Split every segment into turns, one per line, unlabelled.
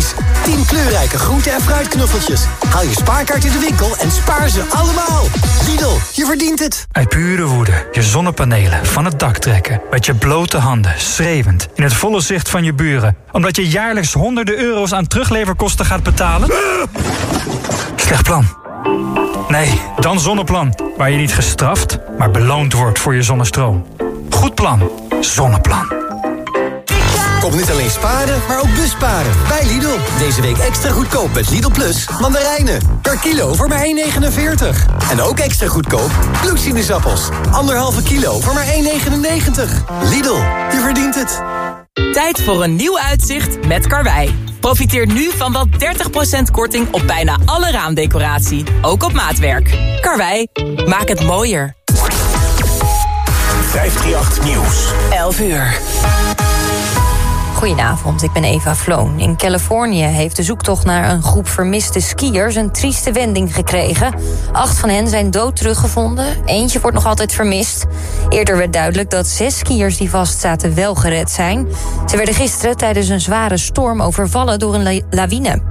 Gratis minis. 10 kleurrijke groente- en fruitknuffeltjes. Haal je spaarkaart in de winkel en spaar ze allemaal. Lidl, je verdient het.
Uit pure woede je zonnepanelen van het dak trekken. Met je blote handen, schreeuwend, in het volle zicht van je buren. Omdat je jaarlijks honderden euro's aan terugleverkosten gaat betalen? Slecht plan. Nee, dan Zonneplan. Waar je niet gestraft, maar beloond wordt voor je zonnestroom. Goed plan. Zonneplan.
Kom niet alleen sparen, maar ook busparen. Bij Lidl. Deze week extra goedkoop met Lidl Plus mandarijnen. Per kilo voor maar 1,49. En ook extra goedkoop bloedsinusappels. Anderhalve kilo voor maar 1,99. Lidl, je verdient het.
Tijd voor een nieuw uitzicht met Karwei. Profiteer nu van wel 30% korting op bijna alle raamdecoratie. Ook op maatwerk. Karwei, maak het mooier.
538 Nieuws.
11 uur.
Goedenavond, ik ben Eva Floon. In Californië heeft de zoektocht naar een groep vermiste skiers een trieste wending gekregen. Acht van hen zijn dood teruggevonden. Eentje wordt nog altijd vermist. Eerder werd duidelijk dat zes skiers die vastzaten wel gered zijn. Ze werden gisteren tijdens een zware storm overvallen door een la- lawine.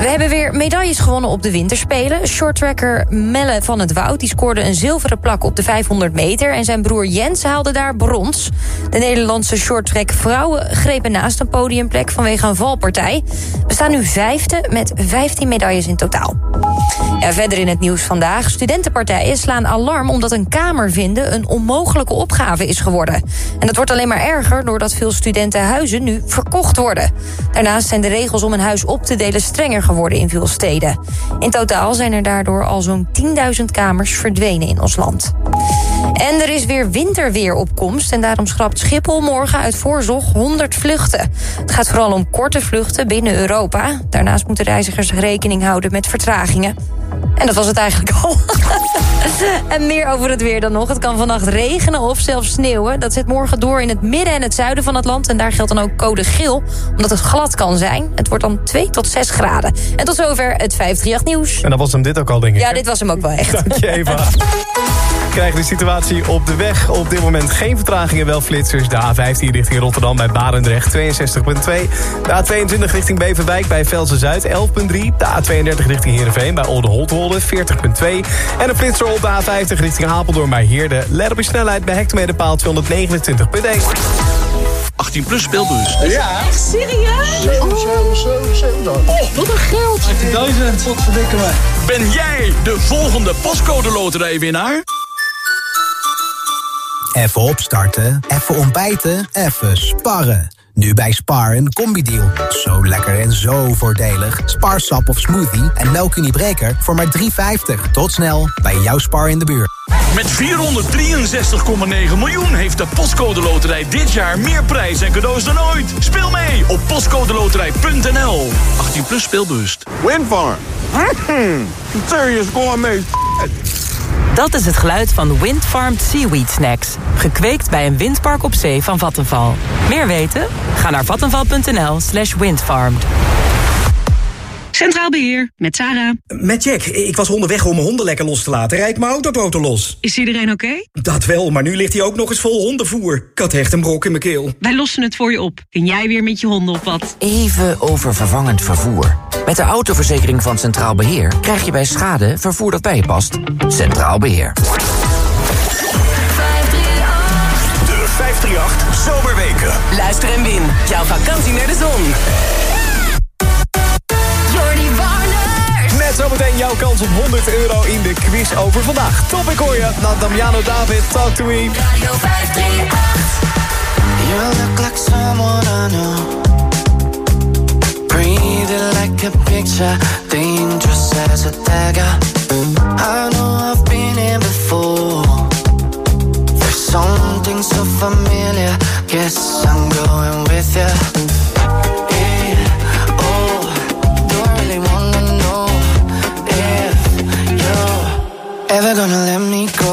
We hebben weer medailles gewonnen op de winterspelen. Shorttracker Melle van het Woud die scoorde een zilveren plak op de 500 meter... en zijn broer Jens haalde daar brons. De Nederlandse shorttrack vrouwen grepen naast een podiumplek... vanwege een valpartij. We staan nu vijfde met 15 medailles in totaal. Verder in het nieuws vandaag. Studentenpartijen slaan alarm omdat een kamervinden... een onmogelijke opgave is geworden. En dat wordt alleen maar erger doordat veel studentenhuizen nu verkocht worden. Daarnaast zijn de regels om een huis op te delen strenger geworden in veel steden. In totaal zijn er daardoor al zo'n 10.000 kamers verdwenen in ons land. En er is weer winterweer op komst en daarom schrapt Schiphol morgen uit voorzorg 100 vluchten. Het gaat vooral om korte vluchten binnen Europa. Daarnaast moeten reizigers rekening houden met vertragingen. En dat was het eigenlijk al. en meer over het weer dan nog. Het kan vannacht regenen of zelfs sneeuwen. Dat zit morgen door in het midden en het zuiden van het land. En daar geldt dan ook code geel, omdat het glad kan zijn. Het wordt dan 2 tot 6 graden. En tot zover het 538 nieuws.
En dan was hem dit ook al, denk ik.
Ja, dit was hem ook wel echt.
Dank je, Eva. We krijgen de situatie op de weg. Op dit moment geen vertragingen, wel flitsers. De A15 richting Rotterdam bij Barendrecht 62.2. De A22 richting Beverwijk bij Velsen Zuid 11.3. De A32 richting Heerenveen bij Olde Holtwolde 40.2. En een flitser op de A50 richting Apeldoorn bij Heerde. Let op je snelheid bij hectometerpaal 229.1.
18 plus speelbus.
Ja.
Echt serieus?
Oh, wat een geld. 18.000. Wat verdikken mij.
Ben jij de volgende pascode loterijwinnaar?
Even opstarten, even ontbijten, even sparren. Nu bij Spar een combi-deal. Zo lekker en zo voordelig. Sparsap of smoothie en melkuniebreker voor maar 3,50. Tot snel bij jouw Spar in de buurt.
Met 463,9 miljoen heeft de Postcode Loterij dit jaar meer prijs en cadeaus dan ooit. Speel mee op postcodeloterij.nl. 18 plus speelbewust.
Windfarm. Mm, serious gourmet.
Dat is het geluid van Windfarmed Seaweed Snacks. Gekweekt bij een windpark op zee van Vattenval. Meer weten? Ga naar vattenval.nl slash windfarmed.
Centraal Beheer, met Sarah.
Met Jack. Ik was onderweg om mijn honden lekker los te laten. Rijd mijn autoboten los.
Is iedereen oké?
Dat wel, maar nu ligt hij ook nog eens vol hondenvoer. Ik had echt een brok in mijn keel.
Wij lossen het voor je op. Kun jij weer met je honden op wat?
Even over vervangend vervoer. Met de autoverzekering van Centraal Beheer krijg je bij schade vervoer dat bij je past. Centraal Beheer.
538. De 538 Zomerweken.
Luister en win. Jouw vakantie naar de zon.
Jordi Warners.
Met zometeen jouw kans op 100 euro in de quiz over vandaag. Top, ik hoor je. Na Damiano David, talk to me.
Radio 538.
You look like someone I know. Breathing like a picture, dangerous as a dagger. I know I've been here before. There's something so familiar. Guess I'm going with oh, you. Oh, don't really wanna know if you're ever gonna let me go.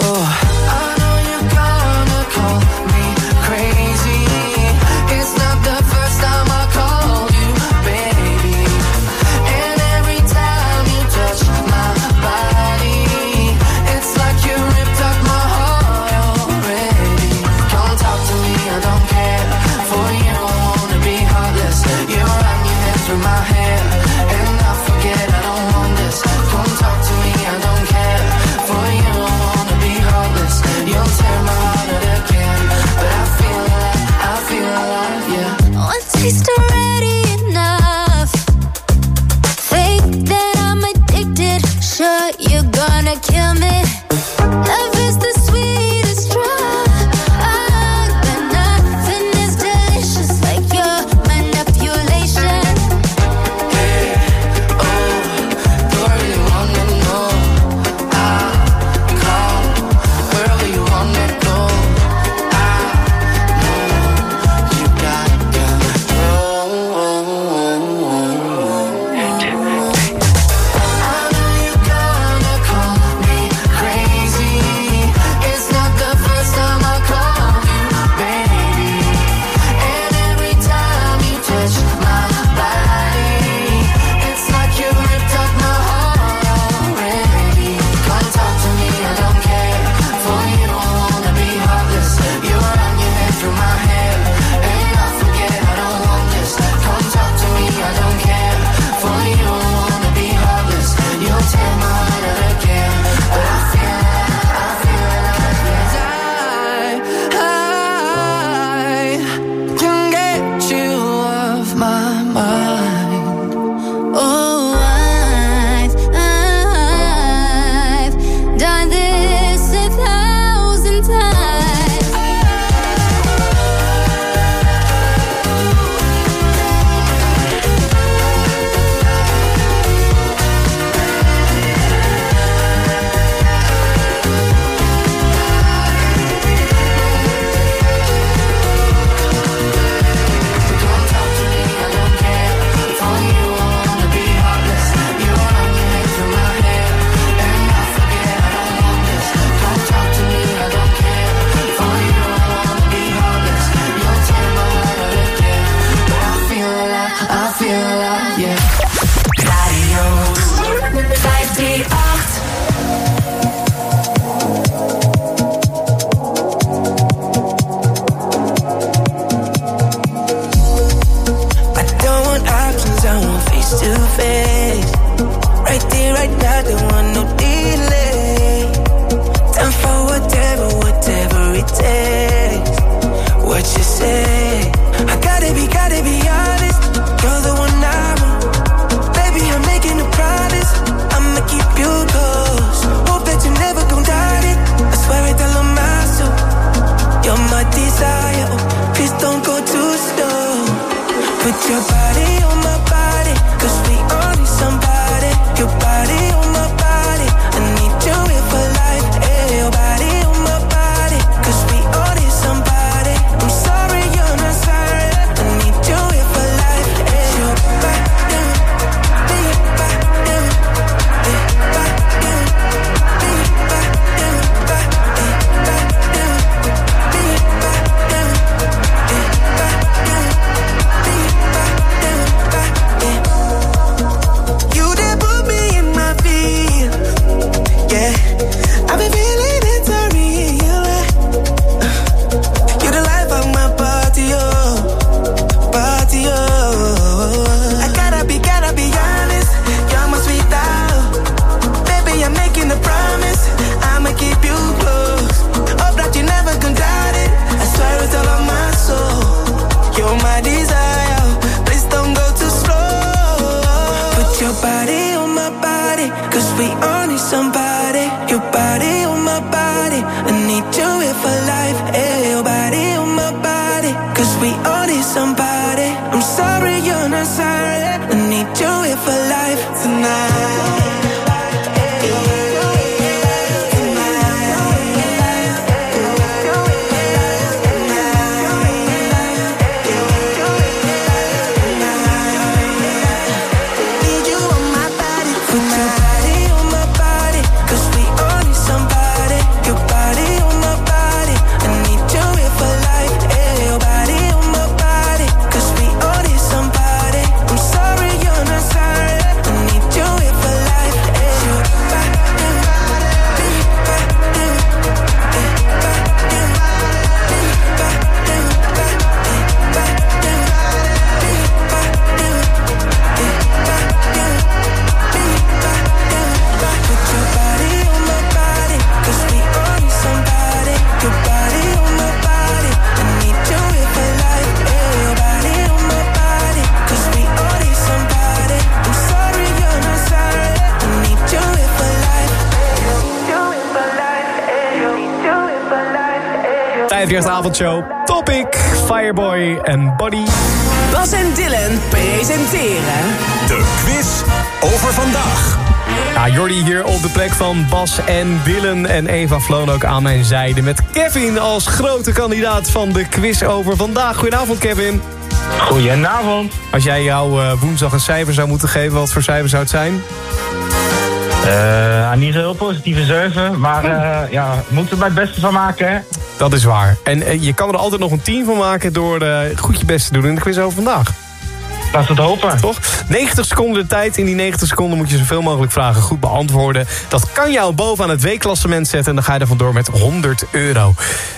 Life. Hey,
50 avondshow. Topic, Fireboy en Body.
Bas en Dylan presenteren...
De quiz over vandaag. Ja, Jordi hier op de plek van Bas en Dylan en Eva Floon ook aan mijn zijde... met Kevin als grote kandidaat van de quiz over vandaag. Goedenavond, Kevin.
Goedenavond.
Als jij jouw eh, woensdag een cijfer zou moeten geven, wat voor cijfer zou het zijn?
Eh, niet zo heel positieve 7, maar eh ja, moet er mijn beste van maken, hè?
Dat is waar. En eh, je kan er altijd nog een 10 van maken door goed je best te doen in de quiz over vandaag.
Laten we het hopen.
Toch? 90 seconden de tijd. In die 90 seconden moet je zoveel mogelijk vragen goed beantwoorden. Dat kan jou bovenaan het weekklassement zetten. En dan ga je er vandoor met 100 euro.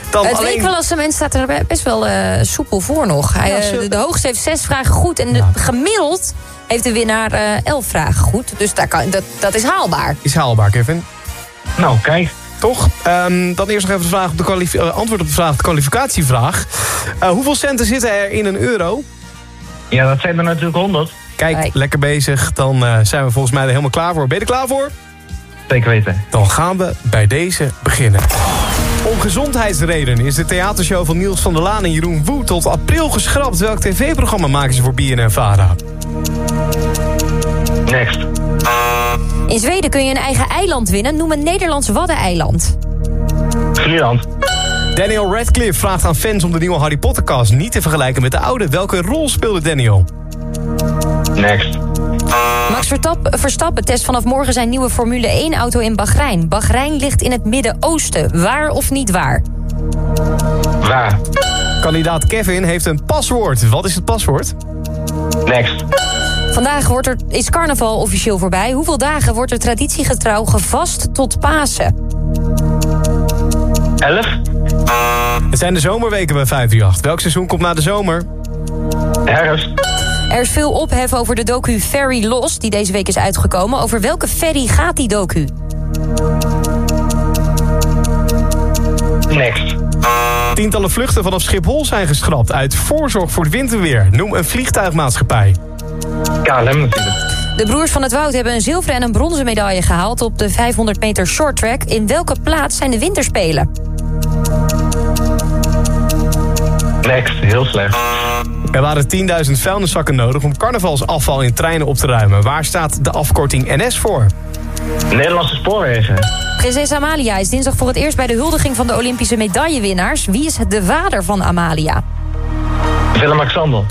Dan
het
alleen...
weekklassement staat er best wel eh, soepel voor nog. Hij,
Ja,
de, de hoogste heeft zes vragen goed. En de, gemiddeld heeft de winnaar eh, elf vragen goed. Dus daar kan, dat, dat is haalbaar.
Is haalbaar, Kevin.
Nou, kijk.
Toch? Ehm, dan eerst nog even de vraag op de eh, antwoord op de vraag, de kwalificatievraag. Eh, hoeveel centen zitten er in een euro?
Ja, dat zijn er natuurlijk 100.
Kijk, lekker bezig. Dan eh, zijn we volgens mij er helemaal klaar voor. Ben je er klaar voor?
Zeker weten.
Dan gaan we bij deze beginnen. Om gezondheidsredenen is de theatershow van Niels van der Laan en Jeroen Woe tot april geschrapt. Welk tv-programma maken ze voor BNN-Vara?
Next.
In Zweden kun je een eigen eiland winnen. Noem een Nederlands waddeneiland.
Vlieland.
Daniel Radcliffe vraagt aan fans om de nieuwe Harry Potter-cast niet te vergelijken met de oude. Welke rol speelde Daniel?
Next.
Max Verstappen test vanaf morgen zijn nieuwe Formule 1-auto in Bahrein. Bahrein ligt in het Midden-Oosten. Waar of niet waar?
Waar?
Kandidaat Kevin heeft een paswoord. Wat is het paswoord?
Next.
Vandaag wordt er, is carnaval officieel voorbij. Hoeveel dagen wordt er traditiegetrouw gevast tot Pasen?
11.
Het zijn de zomerweken bij 538. Welk seizoen komt na de zomer?
Herfst.
Er is veel ophef over de docu Ferry Lost, die deze week is uitgekomen. Over welke ferry gaat die docu?
Next.
Tientallen vluchten vanaf Schiphol zijn geschrapt uit voorzorg voor het winterweer. Noem een vliegtuigmaatschappij.
KLM natuurlijk.
De broers van het Woud hebben een zilveren en een bronzen medaille gehaald... op de 500 meter short track. In welke plaats zijn de winterspelen?
Next. Heel slecht.
Er waren 10.000 vuilniszakken nodig om carnavalsafval in treinen op te ruimen. Waar staat de afkorting NS voor?
Nederlandse spoorwegen.
Prinses Amalia is dinsdag voor het eerst bij de huldiging van de Olympische medaillewinnaars. Wie is de vader van Amalia?
Willem-Alexander.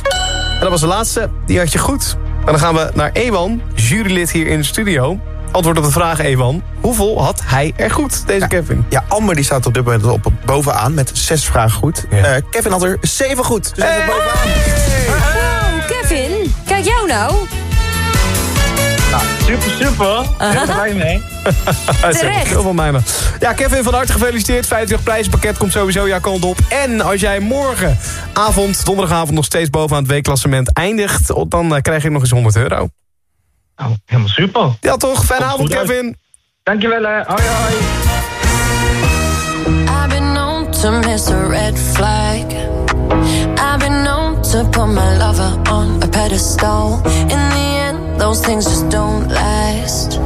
En dat was de laatste. Die had je goed. En dan gaan we naar Ewan, jurylid hier in de studio. Antwoord op de vraag, Ewan. Hoeveel had hij er goed, deze Kevin?
Ja, Amber die staat op dit moment op bovenaan met zes vragen goed. Eh, Kevin had er zeven goed. Dus hij bovenaan.
Oh, Kevin, kijk jou nou.
Nou, super, super. Heel blij mee.
Dat is
Terecht.
Heel van mij. maar. Ja, Kevin, van harte gefeliciteerd. 50 prijzenpakket komt sowieso jouw kant op. En als jij morgenavond, donderdagavond, nog steeds bovenaan het weekklassement eindigt... dan eh, krijg je nog eens 100 euro.
Nou, helemaal super.
Ja toch, fijne avond
uit.
Kevin.
Dankjewel, hè. hoi hoi.
I've been known to miss a red flag. I've been known to put my lover on a pedestal. In the end, Those things just don't last.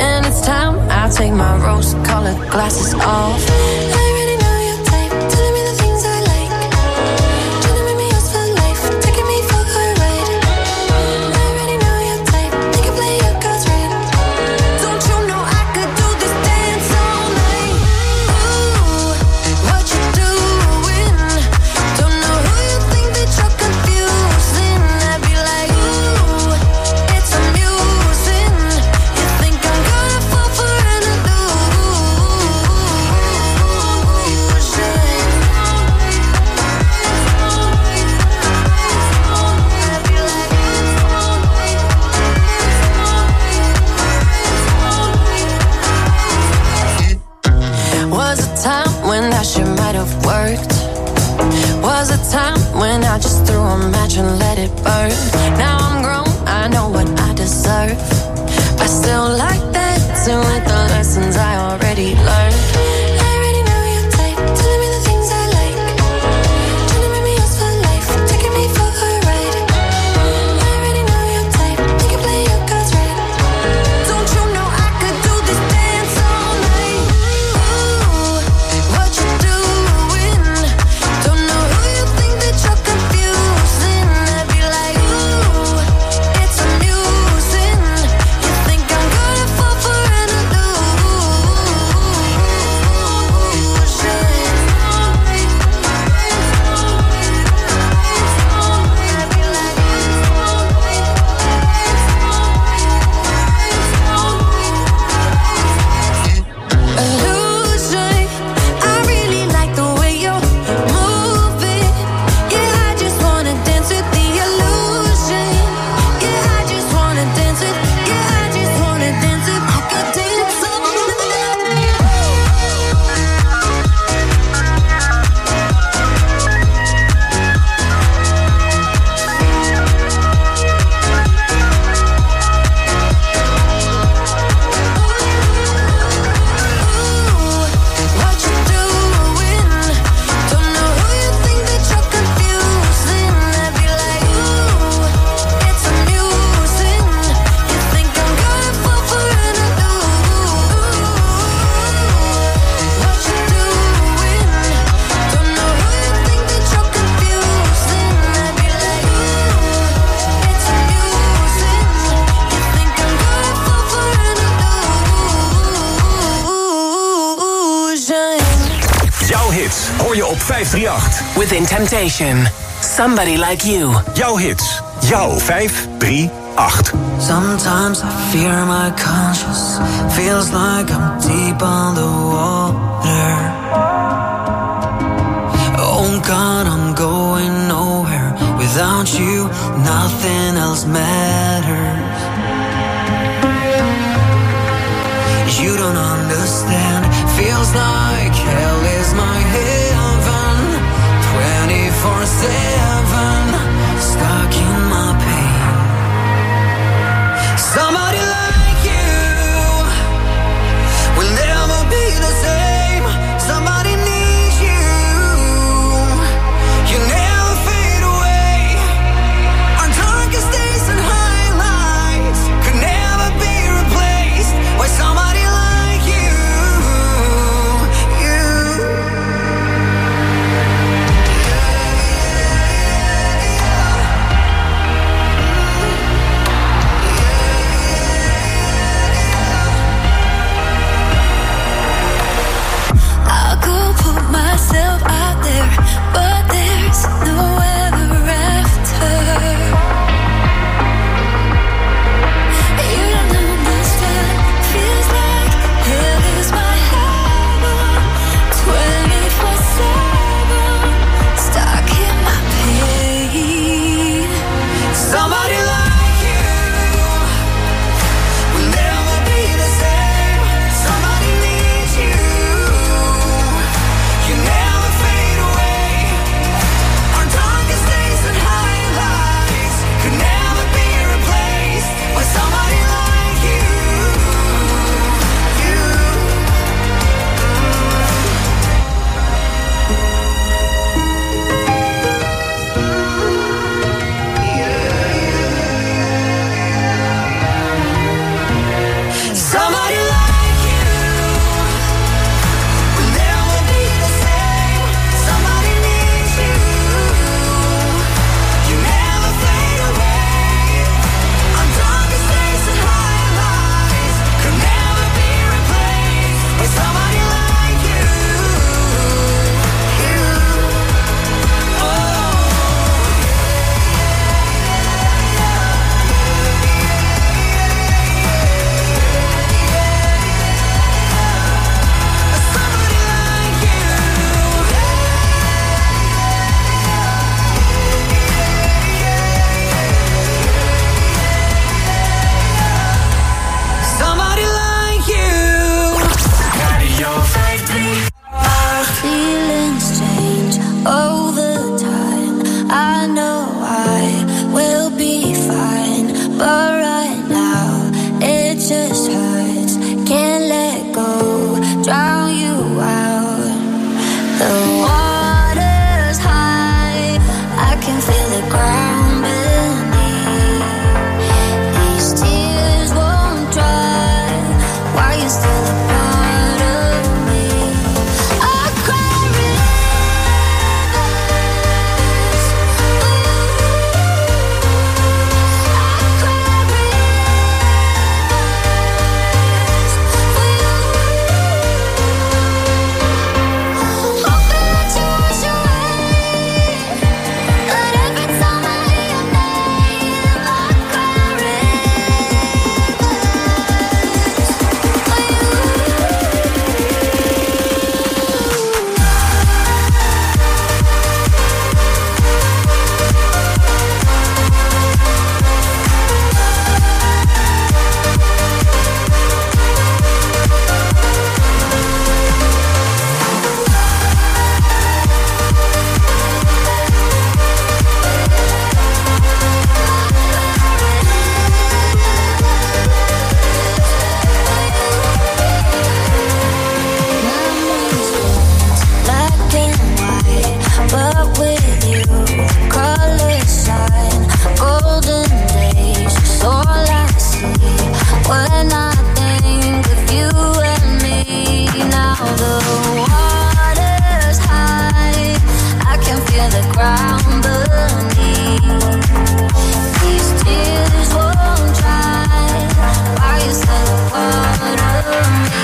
And it's time I take my rose colored glasses off.
Within Temptation. Somebody Like You.
Jouw hits. Jouw 5, 3, 8.
Sometimes I fear my conscience. Feels like I'm deep on the water. Oh God, I'm going nowhere. Without you, nothing else matters. You don't understand. Feels like
for sale. Why you still a part of me?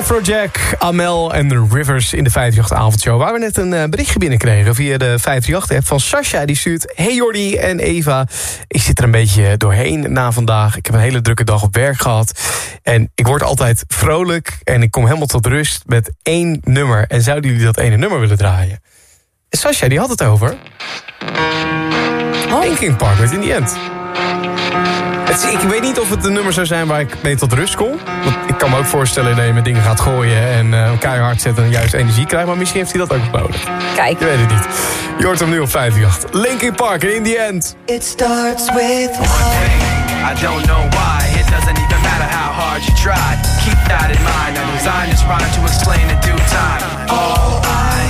Afrojack, Amel en The Rivers in de 538-avondshow... waar we net een eh, berichtje binnenkregen via de 538-app van Sascha. Die stuurt, hey Jordi en Eva, ik zit er een beetje doorheen na vandaag. Ik heb een hele drukke dag op werk gehad. En ik word altijd vrolijk en ik kom helemaal tot rust met één nummer. En zouden jullie dat ene nummer willen draaien? En Sascha, die had het over... Linkin Park met In The End. Het ik weet niet of het een nummer zou zijn waar ik mee tot rust kom. Want ik kan me ook voorstellen dat je met dingen gaat gooien... en eh keihard zetten en juist energie krijgt. Maar misschien heeft hij dat ook nodig.
Kijk.
Je weet het niet. Je hoort hem nu op 58. Linkin Park en In The End.
It starts with
I don't know why. It doesn't even matter how hard you try. Keep that in mind. I designed this rhyme to explain in due time. All I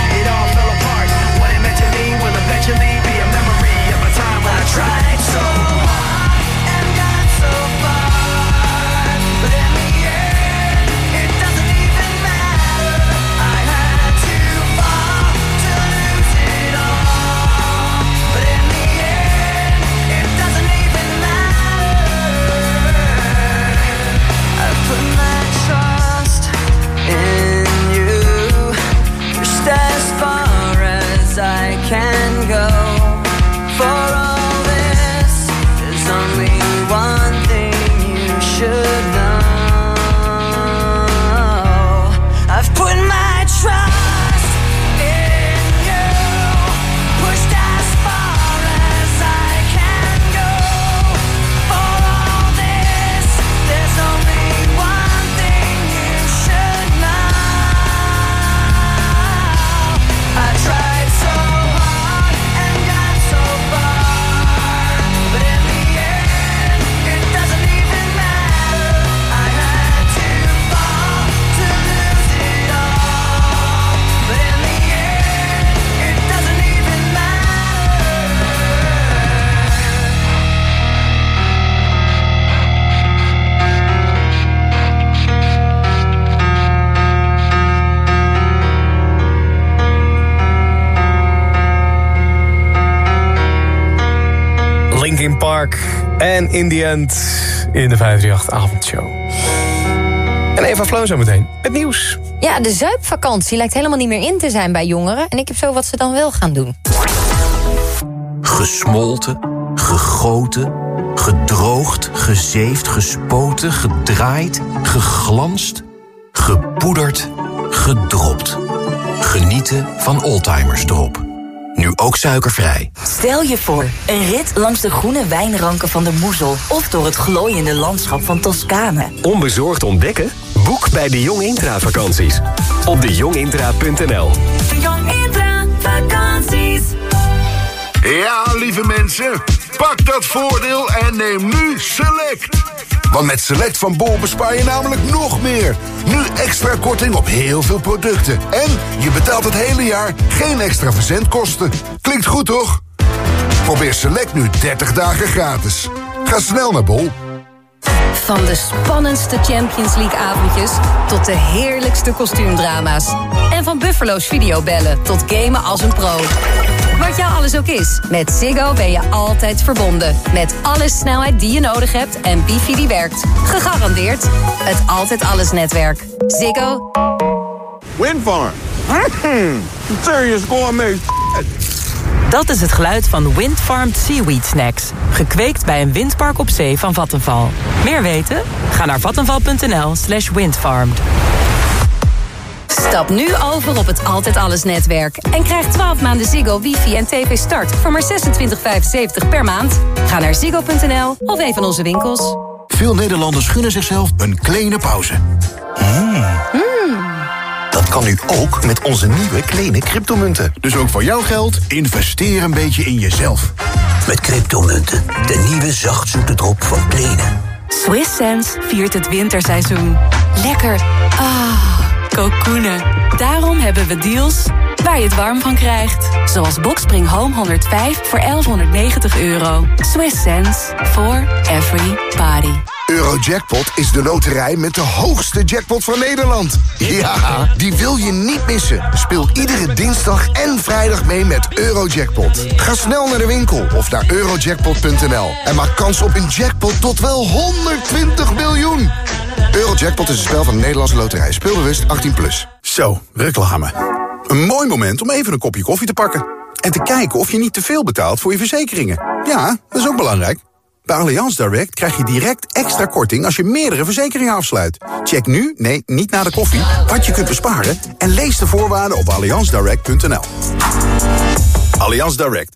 In The End
in de 538-avondshow. En Eva Floon zo meteen. Het nieuws.
Ja, de zuipvakantie lijkt helemaal niet meer in te zijn bij jongeren. En ik heb zo wat ze dan wel gaan doen.
Gesmolten, gegoten, gedroogd, gezeefd, gespoten, gedraaid, geglanst, gepoederd, gedropt. Genieten van Oldtimers Drop. Nu ook suikervrij.
Stel je voor, een rit langs de groene wijnranken van de Moezel... of door het glooiende landschap van Toscane.
Onbezorgd ontdekken? Boek bij de Jong Intra vakanties. Op dejongintra.nl
De Jong Intra vakanties.
Ja, lieve mensen, pak dat voordeel en neem nu Select. Want met Select van Bol bespaar je namelijk nog meer. Nu extra korting op heel veel producten. En je betaalt het hele jaar geen extra verzendkosten. Klinkt goed, toch? Probeer Select nu 30 dagen gratis. Ga snel naar Bol.
Van de spannendste Champions League-avondjes tot de heerlijkste kostuumdrama's. En van Buffalo's videobellen tot gamen als een pro. Wat jou alles ook is, met Ziggo ben je altijd verbonden. Met alle snelheid die je nodig hebt en wifi die werkt. Gegarandeerd het Altijd Alles netwerk. Ziggo.
Windfarm. Mm, serious gourmet.
Dat is het geluid van Windfarmed Seaweed Snacks. Gekweekt bij een windpark op zee van Vattenval. Meer weten? Ga naar vattenval.nl slash windfarmed.
Stap nu over op het Altijd Alles netwerk. En krijg 12 maanden Ziggo, wifi en tv start voor maar 26,75 per maand. Ga naar ziggo.nl of een van onze winkels.
Veel Nederlanders gunnen zichzelf een kleine pauze. Dat kan nu ook met onze nieuwe kleine cryptomunten. Dus ook voor jouw geld, investeer een beetje in jezelf.
Met cryptomunten, de nieuwe zachtzoete drop van Kleene.
Swiss Sense viert het winterseizoen. Lekker. Ah, kokoenen. Daarom hebben we deals waar je het warm van krijgt. Zoals Boxspring Home 105 voor 1190 euro. Swiss Sense for every party.
Eurojackpot is de loterij met de hoogste jackpot van Nederland. Ja, die wil je niet missen. Speel iedere dinsdag en vrijdag mee met Eurojackpot. Ga snel naar de winkel of naar eurojackpot.nl en maak kans op een jackpot tot wel 120 miljoen. Eurojackpot is een spel van de Nederlandse loterij. Speelbewust 18+. Plus.
Zo, reclame. Een mooi moment om even een kopje koffie te pakken. En te kijken of je niet te veel betaalt voor je verzekeringen. Ja, dat is ook belangrijk. Bij Allianz Direct krijg je direct extra korting als je meerdere verzekeringen afsluit. Check nu, nee, niet na de koffie, wat je kunt besparen... en lees de voorwaarden op allianzdirect.nl. Allianz Direct.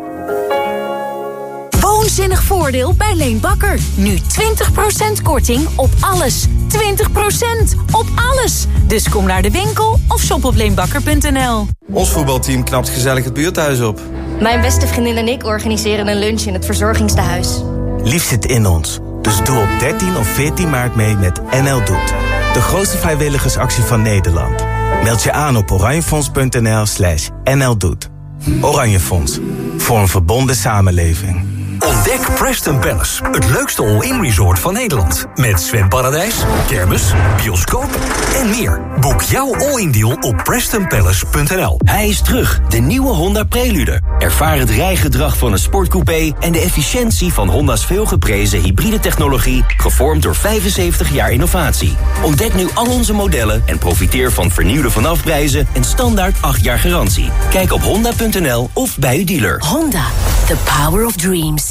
Woonzinnig voordeel bij Leen Bakker. Nu 20% korting op alles. 20% op alles. Dus kom naar de winkel of shop op leenbakker.nl.
Ons voetbalteam knapt gezellig het buurthuis op.
Mijn beste vriendin en ik organiseren een lunch in het verzorgingstehuis.
Lief zit in ons. Dus doe op 13 of 14 maart mee met NL Doet. De grootste vrijwilligersactie van Nederland. Meld je aan op oranjefonds.nl slash nldoet. Oranje Fonds. Voor een verbonden samenleving.
Ontdek Preston Palace, het leukste all-in resort van Nederland. Met zwemparadijs, kermis, bioscoop en meer. Boek jouw all-in deal op prestonpalace.nl.
Hij is terug, de nieuwe Honda Prelude. Ervaar het rijgedrag van een sportcoupé... en de efficiëntie van Honda's veelgeprezen hybride technologie... gevormd door 75 jaar innovatie. Ontdek nu al onze modellen en profiteer van vernieuwde vanafprijzen... en standaard 8 jaar garantie. Kijk op honda.nl of bij uw dealer.
Honda, the power of dreams.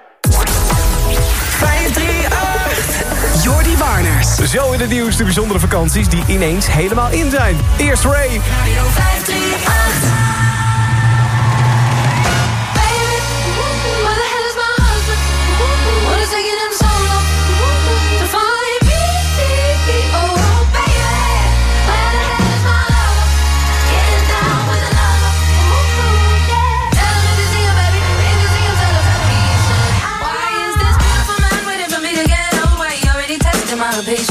538 Jordi Warners.
Zo in het nieuws de bijzondere vakanties die ineens helemaal in zijn. Eerst Ray.
Radio 538. beijo.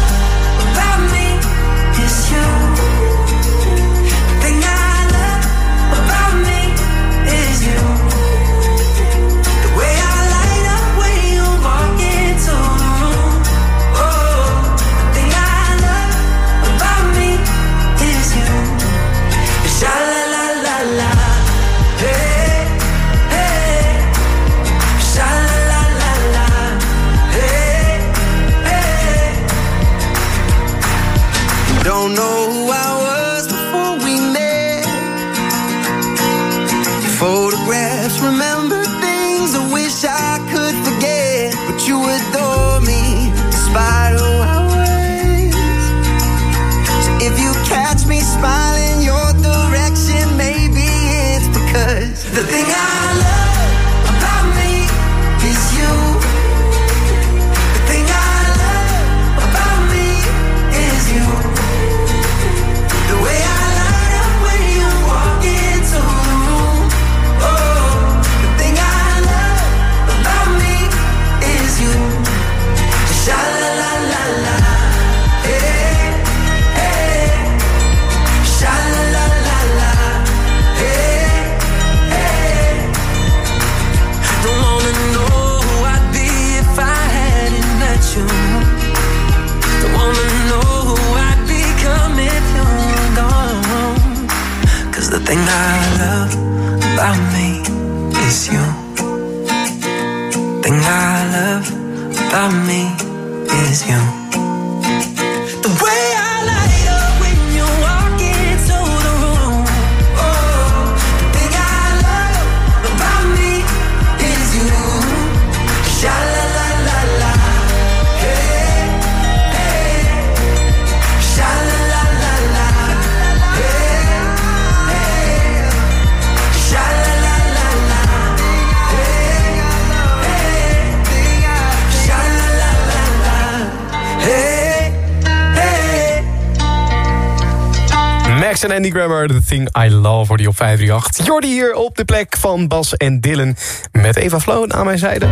En Andy Grammer, The Thing I Love, voor die op 538. Jordi hier op de plek van Bas en Dylan met Eva Floon aan mijn zijde.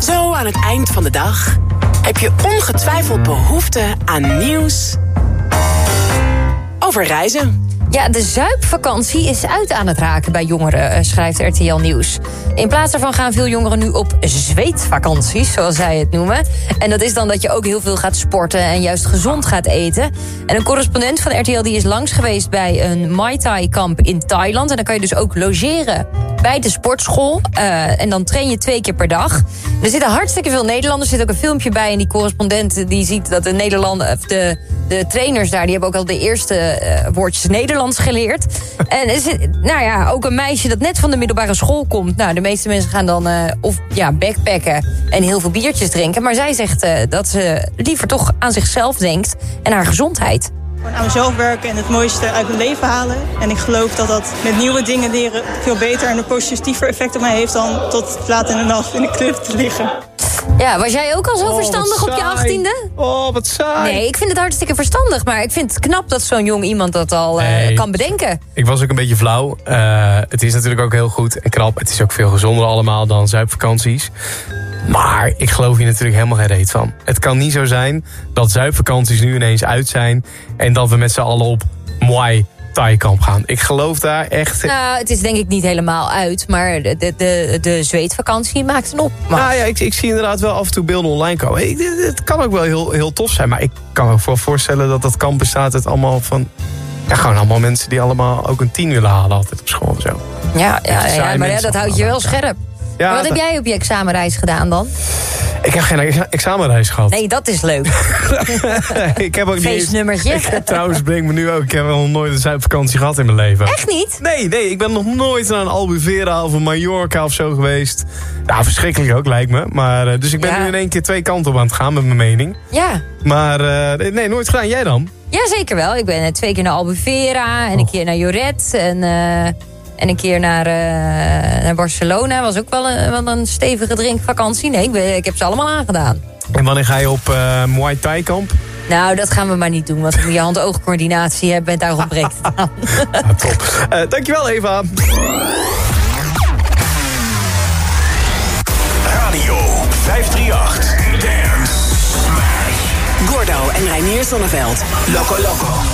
Zo aan het eind van de dag heb je ongetwijfeld behoefte aan nieuws over reizen.
Ja, de zuipvakantie is uit aan het raken bij jongeren, eh, schrijft RTL Nieuws. In plaats daarvan gaan veel jongeren nu op zweetvakanties, zoals zij het noemen. En dat is dan dat je ook heel veel gaat sporten en juist gezond gaat eten. En een correspondent van RTL die is langs geweest bij een Muay Thai kamp in Thailand. En dan kan je dus ook logeren bij de sportschool. Eh, en dan train je twee keer per dag. Er zitten hartstikke veel Nederlanders. Er zit ook een filmpje bij. En die correspondent die ziet dat de Nederlanders, of de, de trainers daar, die hebben ook al de eerste eh, woordjes Nederlands geleerd. en nou ja, ook een meisje dat net van de middelbare school komt. Nou, de meeste mensen gaan dan eh, of ja, backpacken en heel veel biertjes drinken. Maar zij zegt dat ze liever toch aan zichzelf denkt en haar gezondheid.
Gewoon aan mezelf werken en het mooiste uit mijn leven halen. En ik geloof dat dat met nieuwe dingen leren veel beter en een positiever effect op mij heeft dan tot laat in de nacht in de club te liggen.
Ja, was jij ook al zo
Oh,
verstandig op je achttiende?
Oh, wat saai.
Nee, ik vind het hartstikke verstandig. Maar ik vind het knap dat zo'n jong iemand dat al eh, kan bedenken.
Ik was ook een beetje flauw. Eh, het is natuurlijk ook heel goed en knap. Het is ook veel gezonder allemaal dan zuipvakanties. Maar ik geloof hier natuurlijk helemaal geen reet van. Het kan niet zo zijn dat zuipvakanties nu ineens uit zijn... en dat we met z'n allen op Muay Thai kamp gaan. Ik geloof daar echt...
Nou, het is denk ik niet helemaal uit. Maar de, de, de, zweetvakantie maakt een op.
Nou ja, ik, ik zie inderdaad wel af en toe beelden online komen. Ik, het kan ook wel heel, heel tof zijn. Maar ik kan me wel voorstellen dat dat kamp bestaat uit allemaal van... Ja, gewoon allemaal mensen die allemaal ook een tien willen halen altijd op school en zo.
Ja, ja,
Saaie
ja maar ja, dat houdt je wel scherp.
Ja,
wat heb jij op je examenreis gedaan dan?
Ik heb geen ex- examenreis gehad.
Nee, dat is leuk.
ik heb ook niet eens-
Feestnummertje.
Ik heb trouwens, breng me nu ook. Ik heb nog nooit een zuipvakantie gehad in mijn leven.
Echt niet?
Nee, nee, ik ben nog nooit naar een Albufeira of een Mallorca of zo geweest. Ja, verschrikkelijk ook, lijkt me. Maar, eh, dus ik ben
Ja.
nu in één keer twee kanten op aan het gaan met mijn mening.
Ja.
Maar eh, nee, nooit gedaan. Jij dan?
Ja, zeker wel. Ik ben eh, twee keer naar Albufeira en een keer naar Joret en, en een keer naar, eh, naar Barcelona. Was ook wel een, wel een stevige drinkvakantie. Nee, ik, ben, ik heb ze allemaal aangedaan.
En wanneer ga je op eh Muay Thai kamp?
Nou, dat gaan we maar niet doen, want moet je hand-oogcoördinatie hebben en daar ontbreekt het aan.
Ja, top. Eh, dankjewel, Eva.
Radio 538. Dance.
Gordo en Reinier Zonneveld.
Loco Loco.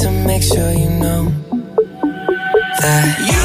to make sure you know that. You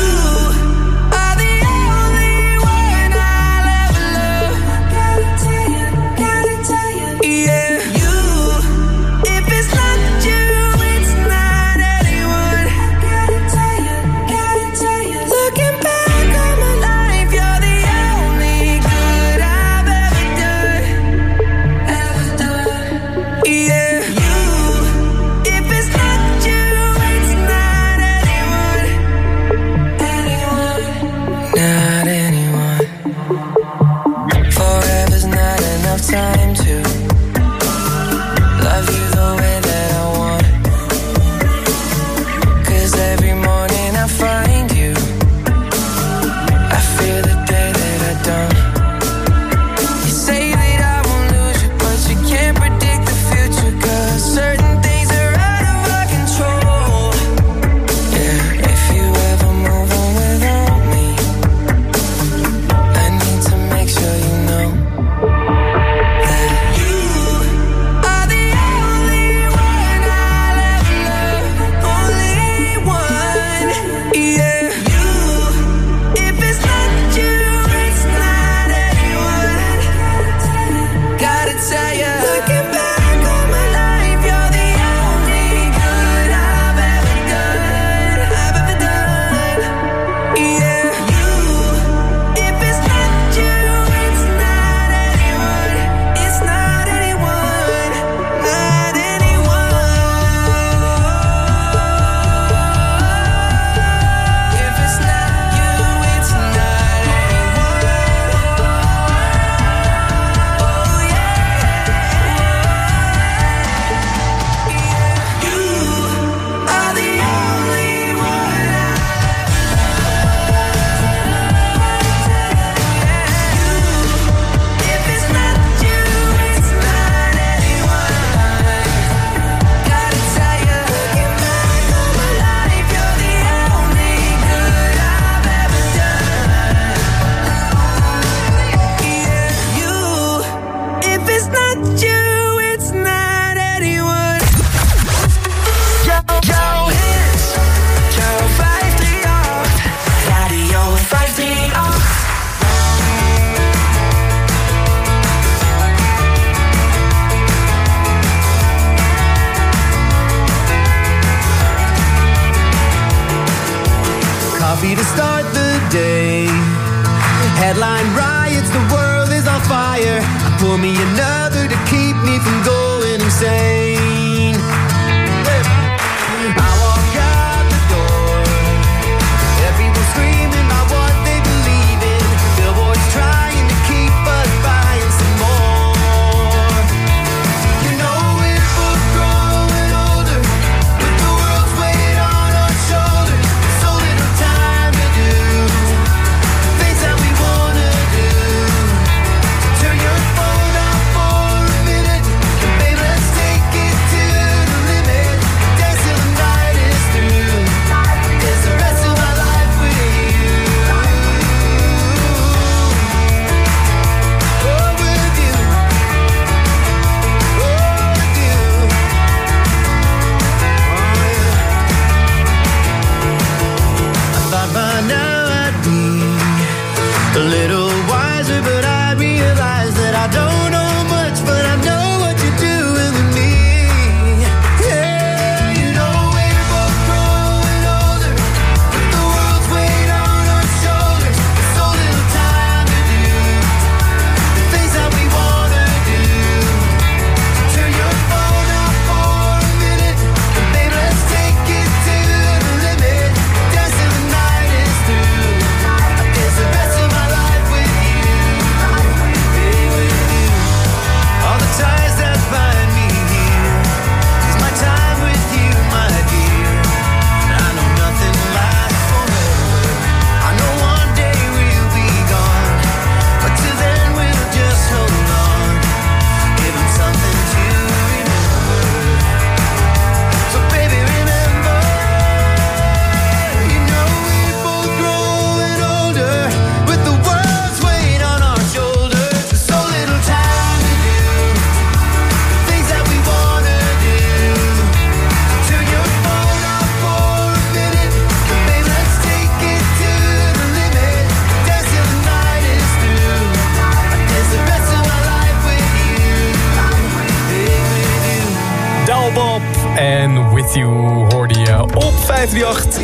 headline riots, the world is on fire. I pour me another to keep me from going insane.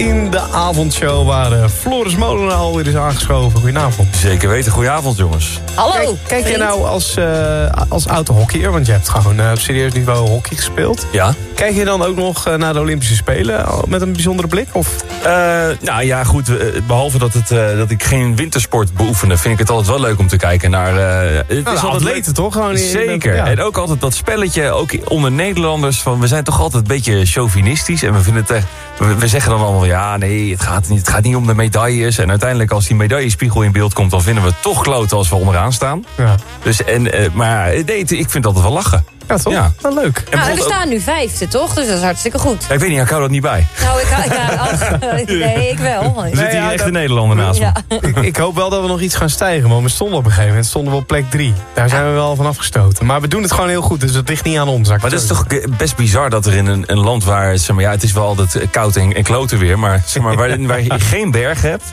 In
de avondshow... waar uh, Floris Molenaar alweer is aangeschoven. Goedenavond.
Zeker weten. Goedenavond, jongens.
Hallo.
Kijk, kijk je nou als, uh, als oude hockeyer, want je hebt gewoon uh, op serieus niveau hockey gespeeld.
Ja.
Kijk je dan ook nog uh, naar de Olympische Spelen met een bijzondere blik? Of?
nou ja, goed. behalve dat, het, dat ik geen wintersport beoefende... vind ik het altijd wel leuk om te kijken naar... het
nou, is altijd atleten, toch? Gewoon
Zeker. Ja. En ook altijd dat spelletje, ook onder Nederlanders... van we zijn toch altijd een beetje chauvinistisch. En we vinden het... We, we zeggen dan allemaal, ja, nee, het gaat, niet, het gaat niet om de medailles. En uiteindelijk als die medaillespiegel in beeld komt... dan vinden we het toch kloten als we onderaan staan.
Ja.
Dus, en, maar nee, ik vind altijd wel lachen.
Ja, toch? Ja. Wel leuk.
En nou, we staan nu vijfde, toch? Dus dat is hartstikke goed.
Ja, ik weet niet, ik hou dat niet bij.
Nou, ik, ja, ach, nee, ik wel.
Er zit hier ja, echt een Nederlander naast
ja.
me.
Ik, ik, hoop wel dat we nog iets gaan stijgen. Want we stonden op een gegeven moment stonden we op plek drie. Daar zijn we wel van afgestoten. Maar we doen het gewoon heel goed, dus het ligt niet aan ons.
Maar het is toch best bizar dat er in een, een land waar... Zeg maar, ja, het is wel altijd koud en, en kloten weer... maar, zeg maar waar, waar je geen berg hebt...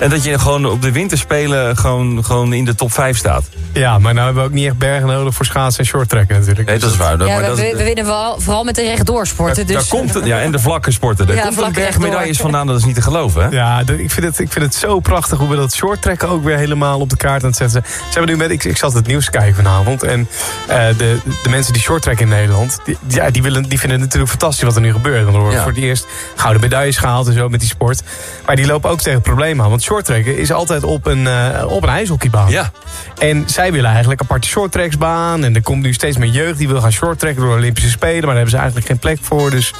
En dat je gewoon op de winterspelen gewoon, gewoon in de top 5 staat.
Ja, maar nou hebben we ook niet echt bergen nodig voor schaatsen en shorttrekken natuurlijk.
Nee, dat is waar.
Ja,
maar
we,
dat,
we, winnen vooral, vooral met de rechtdoorsporten. Dus.
daar komt het, ja, en de vlakke sporten. Daar
Ja,
komt een
vlakke
berg
rechtdoor.
medailles vandaan, dat is niet te geloven. Hè?
Ja, ik vind, het, ik vind het zo prachtig hoe we dat shorttrekken ook weer helemaal op de kaart aan het zetten zijn. Ze hebben nu met, ik, ik zat het nieuws kijken vanavond. En eh, de, de mensen die shorttrekken in Nederland, die, ja, die, willen, die vinden het natuurlijk fantastisch wat er nu gebeurt. Want er worden
Ja.
voor het eerst gouden medailles gehaald en zo met die sport. Maar die lopen ook tegen problemen aan. Want shorttrekken is altijd op een, eh, op een ijshockeybaan.
Ja.
En zij willen eigenlijk een aparte shorttreksbaan. En er komt nu steeds meer jeugd die wil gaan shorttrekken door de Olympische Spelen. Maar daar hebben ze eigenlijk geen plek voor. Dus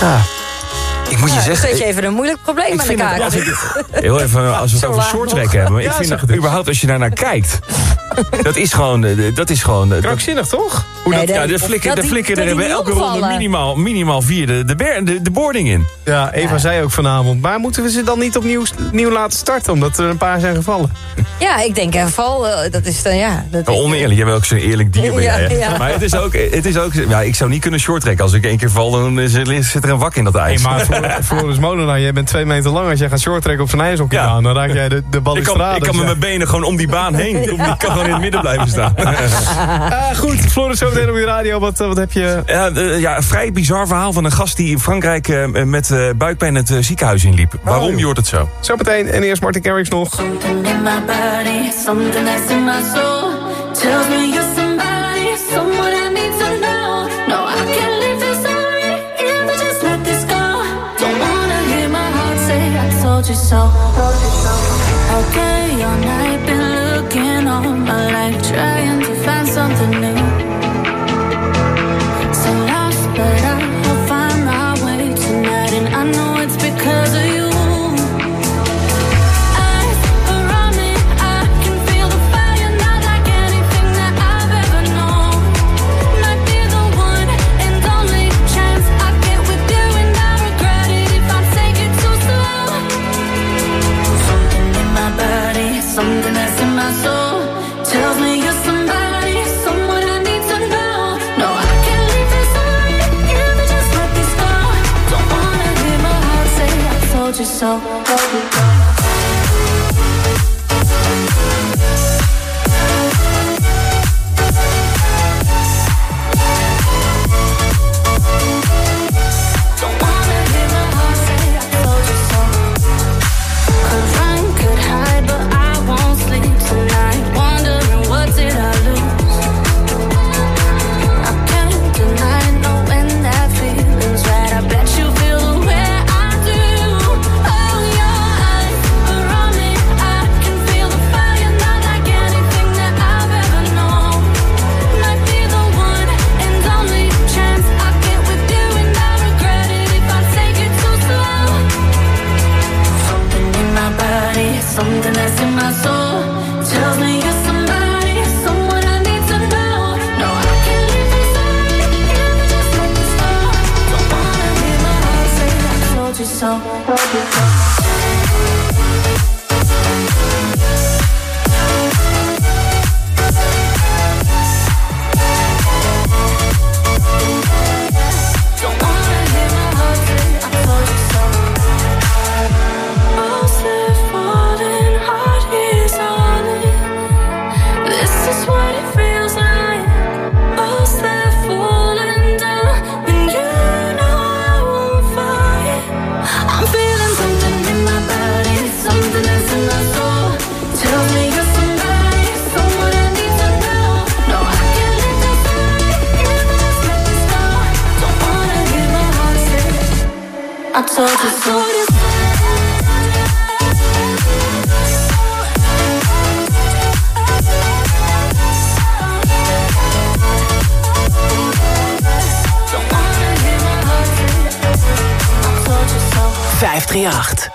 ja,
Ik moet je
Ja,
zeggen...
zet je even een moeilijk probleem aan de
ik, heel even, als we het
Zo
over shorttrack hebben. Ik
Ja,
vind dat, überhaupt als je daar naar kijkt. dat is gewoon... eh, Dat is gewoon eh, dat,
krankzinnig toch? Hoe
Nee,
dat,
ja, de flikker, de
die-
flikker er
die
hebben elke ronde minimaal, minimaal vier de, de, ber- de, de boarding in.
Ja, Eva
Ja.
zei ook vanavond. Maar moeten we ze dan niet opnieuw nieuw laten starten? Omdat er een paar zijn gevallen.
Ja, ik denk even val, eh, dat is dan ja. Dat
Maar
is,
oneerlijk, jij bent ook zo'n eerlijk dier ben
Ja,
jij.
ja.
Maar het is ook, het is ook ja, ik zou niet kunnen shorttrekken. Als ik één keer val, dan er- zit er een wak in dat
Hey,
ijs.
maar Flor- Floris Molenaar, jij bent twee meter lang. Als jij gaat shorttrekken op zijn ijshockey
Ja.
aan, dan raak jij de, de
ik kan,
balustrade.
ik kan met mijn benen gewoon om die baan heen. Ik kan gewoon in het midden blijven staan.
Ah, goed, Floris, zo meteen op je radio. Wat, eh, wat heb je...
Ja, eh, ja, een vrij bizar verhaal van een gast die in Frankrijk eh, met eh, buikpijn het eh, ziekenhuis inliep. Waarom?
joh.
Je hoort het zo.
Zo meteen. En eerst Martin Garrix nog.
Something in my body, something that's in my soul tells me you're somebody, someone I need to know. No, I can't live this way if I just let this go. Don't wanna hear my heart say I told you so. Okay, all night been looking all my life, trying to find something
538.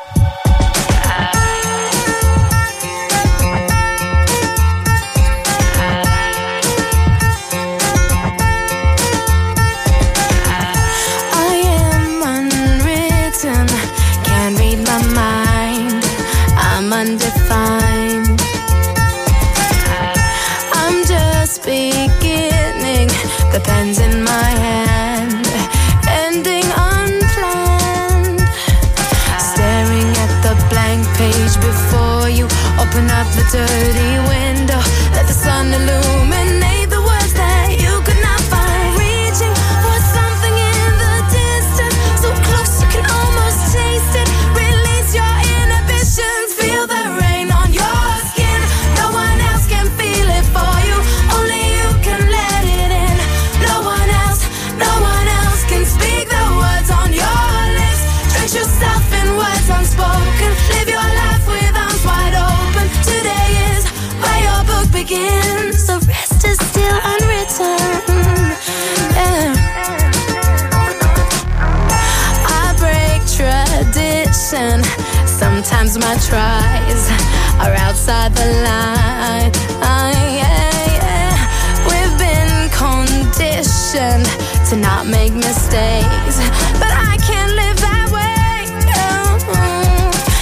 Mistakes, but I can't live that way.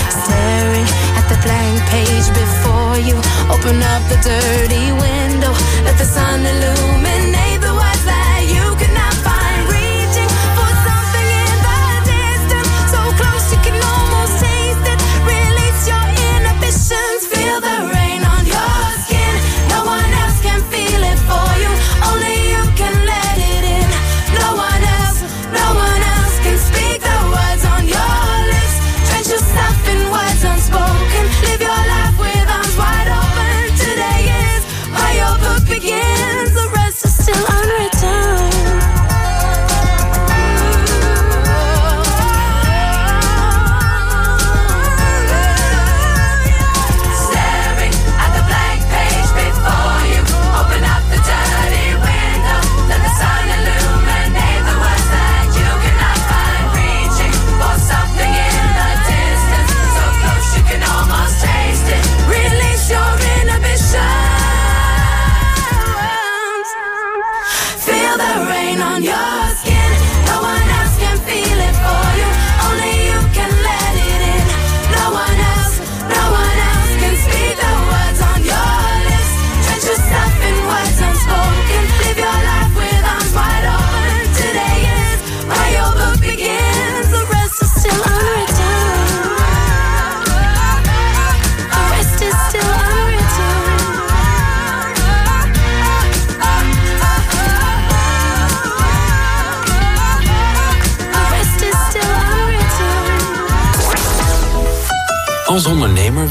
Staring at the blank page before you, open up the dirty window, let the sun illuminate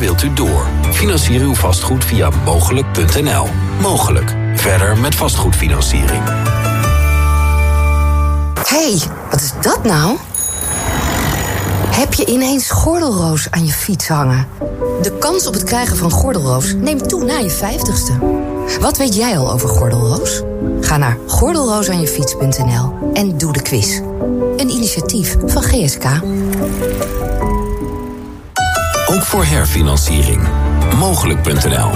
wilt u door. Financier uw vastgoed via mogelijk.nl. Mogelijk. Verder met vastgoedfinanciering.
hey, wat is dat nou? Heb je ineens gordelroos aan je fiets hangen? De kans op het krijgen van gordelroos neemt toe na je vijftigste. Wat weet jij al over gordelroos? Ga naar gordelroosaanjefiets.nl en doe de quiz. Een initiatief van GSK.
Ook voor herfinanciering. Mogelijk.nl.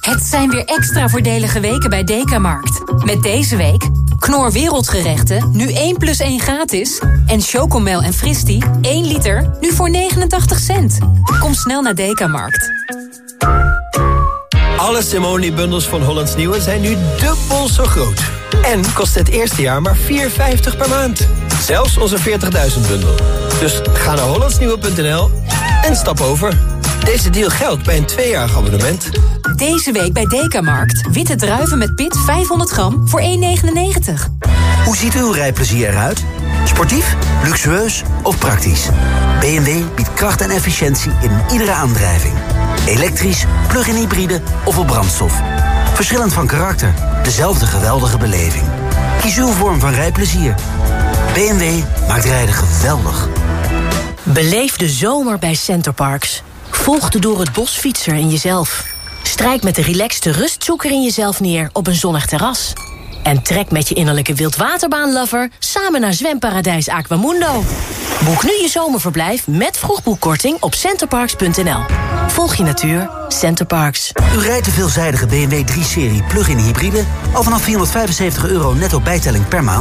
Het zijn weer extra voordelige weken bij Dekamarkt. Met deze week Knor Wereldgerechten, nu 1 plus 1 gratis. En Chocomel en Fristi, 1 liter, nu voor 89 cent. Kom snel naar Dekamarkt.
Alle Simone-bundels van Hollands Nieuwe zijn nu dubbel zo groot. En kost het eerste jaar maar 4,50 per maand. Zelfs onze 40.000 bundel. Dus ga naar hollandsnieuwe.nl en stap over. Deze deal geldt bij een tweejarig abonnement.
Deze week bij Dekamarkt. Witte druiven met pit 500 gram voor 1,99.
Hoe ziet uw rijplezier eruit? Sportief, luxueus of praktisch? BMW biedt kracht en efficiëntie in iedere aandrijving. Elektrisch, plug-in hybride of op brandstof. Verschillend van karakter, dezelfde geweldige beleving. Kies uw vorm van rijplezier. BMW maakt rijden geweldig.
Beleef de zomer bij Centerparks. Volg de door het bos fietser in jezelf. Strijk met de relaxte rustzoeker in jezelf neer op een zonnig terras. En trek met je innerlijke wildwaterbaanlover samen naar zwemparadijs Aquamundo. Boek nu je zomerverblijf met vroegboekkorting op centerparks.nl. Volg je natuur, Centerparks.
U rijdt de veelzijdige BMW 3-serie plug-in hybride... al vanaf 475 euro netto bijtelling per maand?